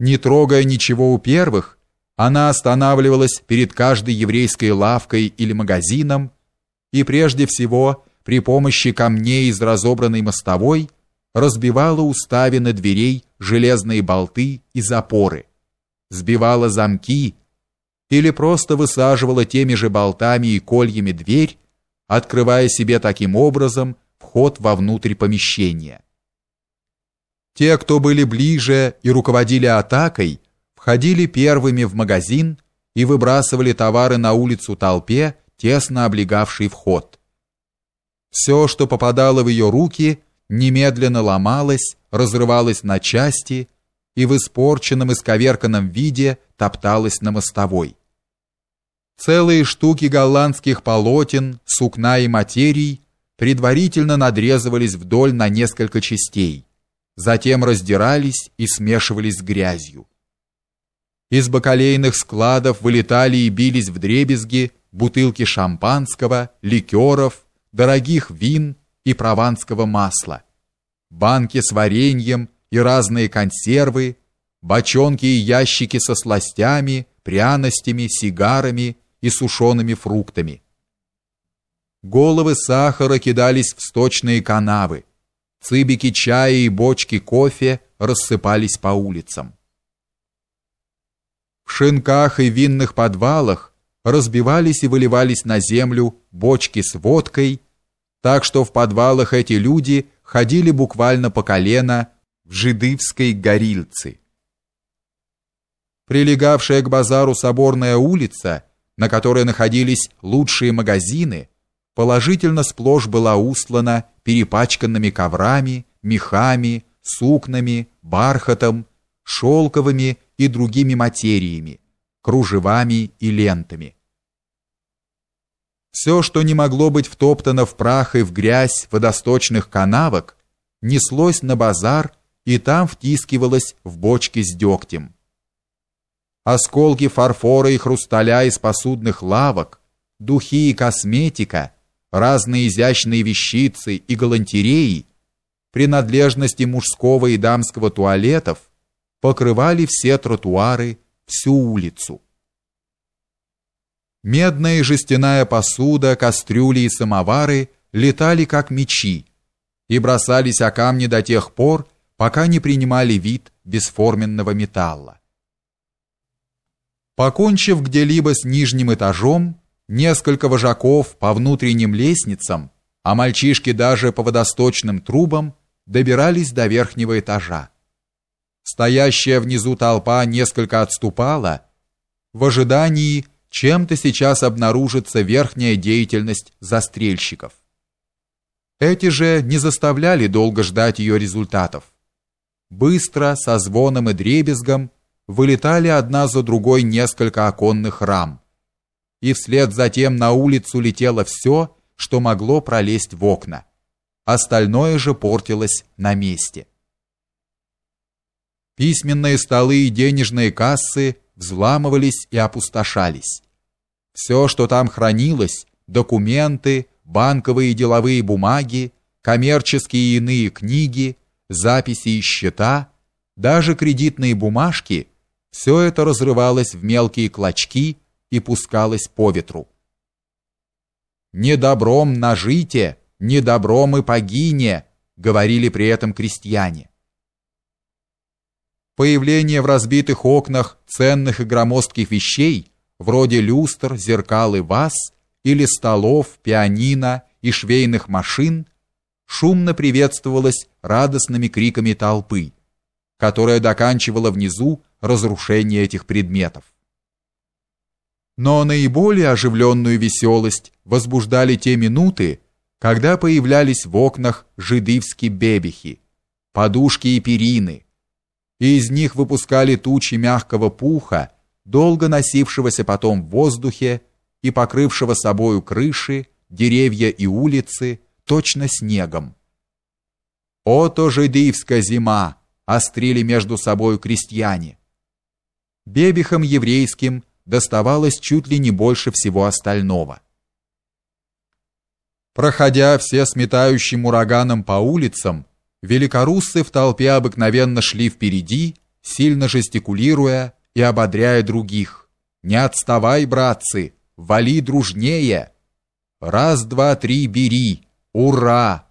Не трогая ничего у первых, она останавливалась перед каждой еврейской лавкой или магазином и прежде всего при помощи камней из разобранной мостовой разбивала у ставен дверей железные болты и запоры, сбивала замки или просто высаживала теми же болтами и кольями дверь, открывая себе таким образом вход вовнутрь помещения. Те, кто были ближе и руководили атакой, входили первыми в магазин и выбрасывали товары на улицу толпе, тесно облегавшей вход. Все, что попадало в ее руки, немедленно ломалось, разрывалось на части и в испорченном и сковерканном виде топталось на мостовой. Целые штуки голландских полотен, сукна и материй предварительно надрезывались вдоль на несколько частей, затем раздирались и смешивались с грязью. Из бакалейных складов вылетали и бились вдребезги бутылки шампанского, ликеров, дорогих вин и прованского масла, банки с вареньем и разные консервы, бочонки и ящики со сластями, пряностями, сигарами и сушеными фруктами. Головы сахара кидались в сточные канавы, цыбики чая и бочки кофе рассыпались по улицам. В шинках и винных подвалах разбивались и выливались на землю бочки с водкой, так что в подвалах эти люди ходили буквально по колено в жидывской горильце. Прилегавшая к базару соборная улица, на которой находились лучшие магазины, положительно сплошь была устлана перепачканными коврами, мехами, сукнами, бархатом, шелковыми и другими материями, кружевами и лентами. Все, что не могло быть втоптано в прах и в грязь водосточных канавок, неслось на базар и там втискивалось в бочки с дегтем. Осколки фарфора и хрусталя из посудных лавок, духи и косметика, разные изящные вещицы и галантереи, принадлежности мужского и дамского туалетов покрывали все тротуары, всю улицу. Медная и жестяная посуда, кастрюли и самовары летали как мечи и бросались о камни до тех пор, пока не принимали вид бесформенного металла. Покончив где-либо с нижним этажом, несколько вожаков по внутренним лестницам, а мальчишки даже по водосточным трубам добирались до верхнего этажа. Стоящая внизу толпа несколько отступала в ожидании чем-то сейчас обнаружится верхняя деятельность застрельщиков. Эти же не заставляли долго ждать ее результатов. Быстро, со звоном и дребезгом, вылетали одна за другой несколько оконных рам. И вслед за тем на улицу летело все, что могло пролезть в окна. Остальное же портилось на месте. Письменные столы и денежные кассы взламывались и опустошались. Все, что там хранилось, документы, банковые и деловые бумаги, коммерческие и иные книги, записи и счета, даже кредитные бумажки, все это разрывалось в мелкие клочки и пускалось по ветру. «Не добром нажите, не добром и погине», говорили при этом крестьяне. Появление в разбитых окнах ценных и громоздких вещей, вроде люстр, зеркал и ваз, или столов, пианино и швейных машин, шумно приветствовалось радостными криками толпы, которая доканчивала внизу разрушение этих предметов. Но наиболее оживленную веселость возбуждали те минуты, когда появлялись в окнах жидывские бебехи, подушки и перины, и из них выпускали тучи мягкого пуха, долго носившегося потом в воздухе и покрывшего собою крыши, деревья и улицы точно снегом. «Ото жидивская зима!» — острили между собою крестьяне. Бебехам еврейским доставалось чуть ли не больше всего остального. Проходя все сметающим ураганом по улицам, Великоруссы в толпе обыкновенно шли впереди сильно жестикулируя и ободряя других. «Не отставай, братцы! Вали дружнее! Раз, два, три, бери! Ура!»